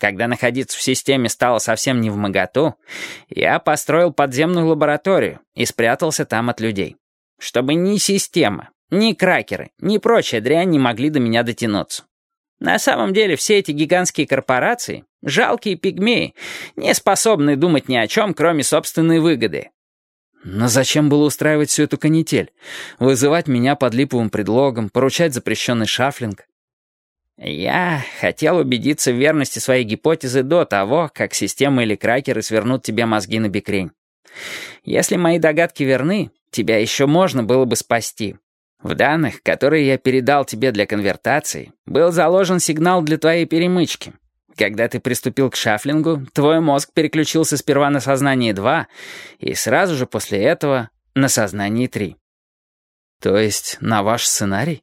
Когда находиться в системе стало совсем не в моготу, я построил подземную лабораторию и спрятался там от людей. Чтобы ни система, ни кракеры, ни прочая дрянь не могли до меня дотянуться. На самом деле все эти гигантские корпорации — жалкие пигмеи, не способные думать ни о чем, кроме собственной выгоды. Но зачем было устраивать всю эту канитель? Вызывать меня под липовым предлогом, поручать запрещенный шафлинг? Я хотел убедиться в верности своей гипотезы до того, как система или кракеры свернут тебе мозги на бекрень. Если мои догадки верны, тебя еще можно было бы спасти. В данных, которые я передал тебе для конвертации, был заложен сигнал для твоей перемычки. Когда ты приступил к шафлингу, твой мозг переключился сперва на сознание 2 и сразу же после этого на сознание 3. То есть на ваш сценарий?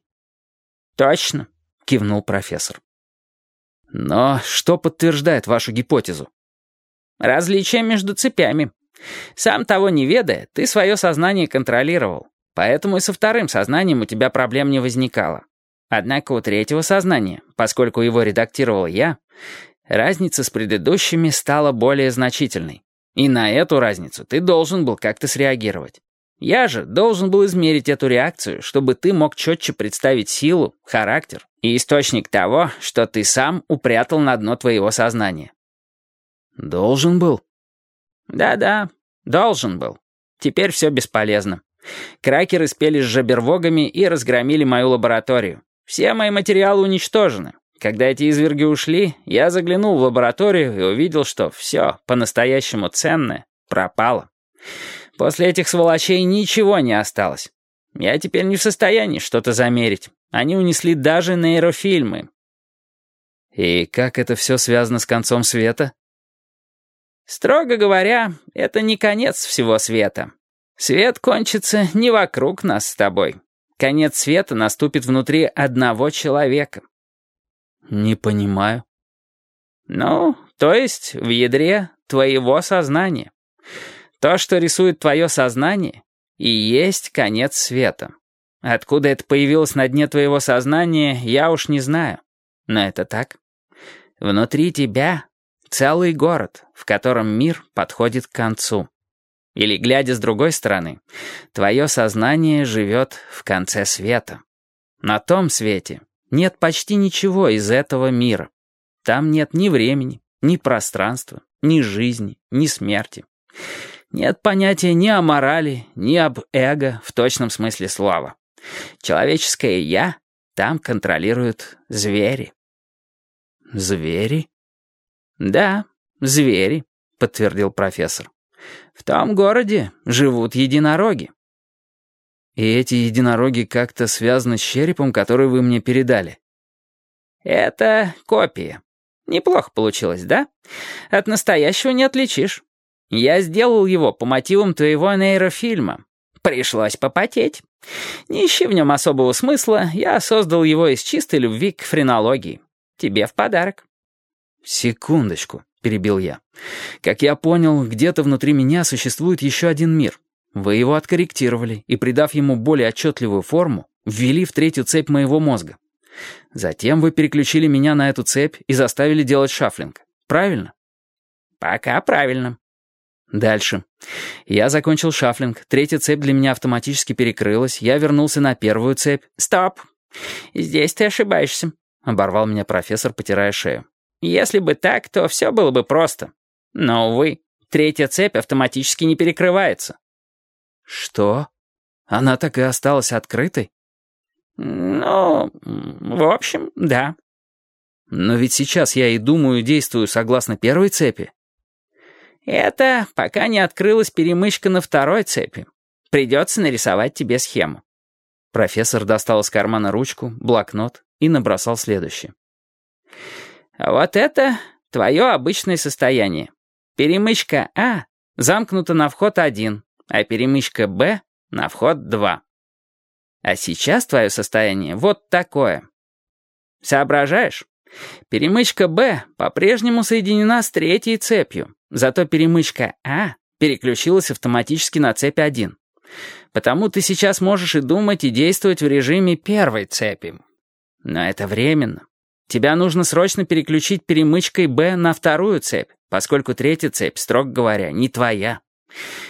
Точно кивнул профессор. Но что подтверждает вашу гипотезу? Различие между цепями. Сам того не ведая, ты свое сознание контролировал, поэтому и со вторым сознанием у тебя проблем не возникало. Однако у третьего сознания, поскольку его редактировал я, разница с предыдущими стала более значительной. И на эту разницу ты должен был как-то среагировать. Я же должен был измерить эту реакцию, чтобы ты мог четче представить силу, характер и источник того, что ты сам упрятал на дно твоего сознания. Должен был? Да-да, должен был. Теперь все бесполезно. Кракеры спели с жабервогами и разгромили мою лабораторию. Все мои материалы уничтожены. Когда эти изверги ушли, я заглянул в лабораторию и увидел, что все по-настоящему ценное пропало. После этих сволочей ничего не осталось. Я теперь не в состоянии что-то замерить. Они унесли даже нейрофильмы. И как это все связано с концом света? Строго говоря, это не конец всего света. Свет кончится не вокруг нас с тобой. Конец света наступит внутри одного человека. Не понимаю. Ну, то есть в ядре твоего сознания. То, что рисует твое сознание, и есть конец света. Откуда это появилось на дне твоего сознания, я уж не знаю. Но это так. Внутри тебя целый город, в котором мир подходит к концу. Или, глядя с другой стороны, твое сознание живет в конце света. На том свете нет почти ничего из этого мира. Там нет ни времени, ни пространства, ни жизни, ни смерти. Нет понятия ни о морали, ни об эго в точном смысле слова. Человеческое «я» там контролируют звери. «Звери?» «Да, звери», — подтвердил профессор. «В том городе живут единороги». «И эти единороги как-то связаны с черепом, который вы мне передали?» «Это копия. Неплохо получилось, да? От настоящего не отличишь». Я сделал его по мотивам твоего нейрофильма. Пришлось попотеть. Не ищи в нем особого смысла, я создал его из чистой любви к френологии. Тебе в подарок». «Секундочку», — перебил я. «Как я понял, где-то внутри меня существует еще один мир. Вы его откорректировали и, придав ему более отчетливую форму, ввели в третью цепь моего мозга. Затем вы переключили меня на эту цепь и заставили делать шафлинг. Правильно?» «Пока правильно», Дальше. Я закончил шафлинг, третья цепь для меня автоматически перекрылась, я вернулся на первую цепь. «Стоп! Здесь ты ошибаешься», — оборвал меня профессор, потирая шею. «Если бы так, то все было бы просто. Но, увы, третья цепь автоматически не перекрывается». «Что? Она так и осталась открытой?» «Ну, в общем, да». «Но ведь сейчас я и думаю, действую согласно первой цепи». Это пока не открылась перемычка на второй цепи. Придется нарисовать тебе схему». Профессор достал из кармана ручку, блокнот и набросал следующее. «Вот это твое обычное состояние. Перемычка А замкнута на вход 1, а перемычка Б на вход 2. А сейчас твое состояние вот такое. Соображаешь? Перемычка Б по-прежнему соединена с третьей цепью, Зато перемычка А переключилась автоматически на цепь 1. Потому ты сейчас можешь и думать, и действовать в режиме первой цепи. Но это временно. Тебя нужно срочно переключить перемычкой «Б» на вторую цепь, поскольку третья цепь, строго говоря, не твоя.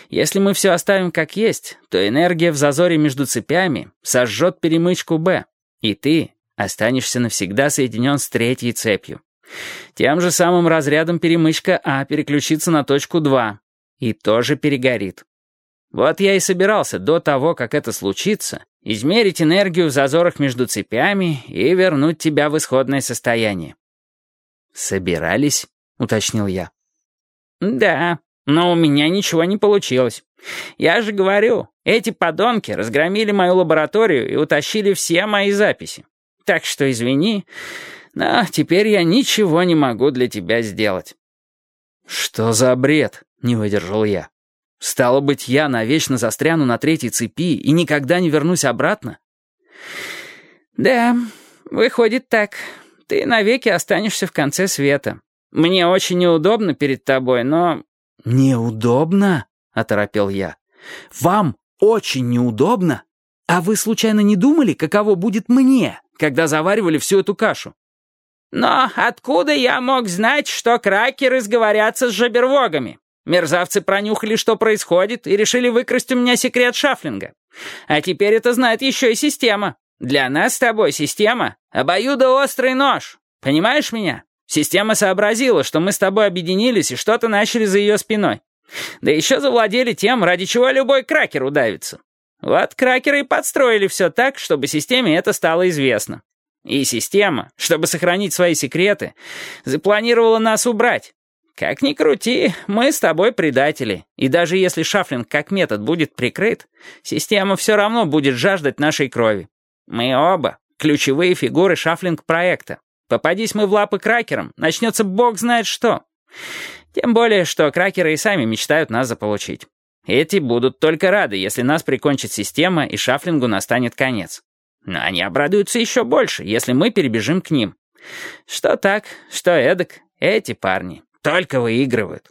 Если мы все оставим как есть, то энергия в зазоре между цепями сожжет перемычку «Б», и ты останешься навсегда соединен с третьей цепью. Тем же самым разрядом перемычка А переключится на точку 2 и тоже перегорит. Вот я и собирался до того, как это случится, измерить энергию в зазорах между цепями и вернуть тебя в исходное состояние. «Собирались?» — уточнил я. «Да, но у меня ничего не получилось. Я же говорю, эти подонки разгромили мою лабораторию и утащили все мои записи. Так что извини, но теперь я ничего не могу для тебя сделать». «Что за бред?» — не выдержал я. «Стало быть, я навечно застряну на третьей цепи и никогда не вернусь обратно?» «Да, выходит так. Ты навеки останешься в конце света. Мне очень неудобно перед тобой, но...» «Неудобно?» — оторопел я. «Вам очень неудобно? А вы случайно не думали, каково будет мне, когда заваривали всю эту кашу?» «Но откуда я мог знать, что кракеры сговорятся с жабервогами? Мерзавцы пронюхали, что происходит, и решили выкрасть у меня секрет шафлинга. А теперь это знает еще и система. Для нас с тобой система — обоюдоострый нож. Понимаешь меня? Система сообразила, что мы с тобой объединились и что-то начали за ее спиной. Да еще завладели тем, ради чего любой кракер удавится. Вот кракеры и подстроили все так, чтобы системе это стало известно. И система, чтобы сохранить свои секреты, запланировала нас убрать. Как ни крути, мы с тобой предатели. И даже если шафлинг как метод будет прикрыт, система все равно будет жаждать нашей крови. Мы оба ключевые фигуры шафлинг-проекта. Попадись мы в лапы кракерам, начнется бог знает что. Тем более, что кракеры и сами мечтают нас заполучить. Эти будут только рады, если нас прикончит система и шафлингу настанет конец. Но они обрадуются еще больше, если мы перебежим к ним. Что так, что эдак, эти парни только выигрывают.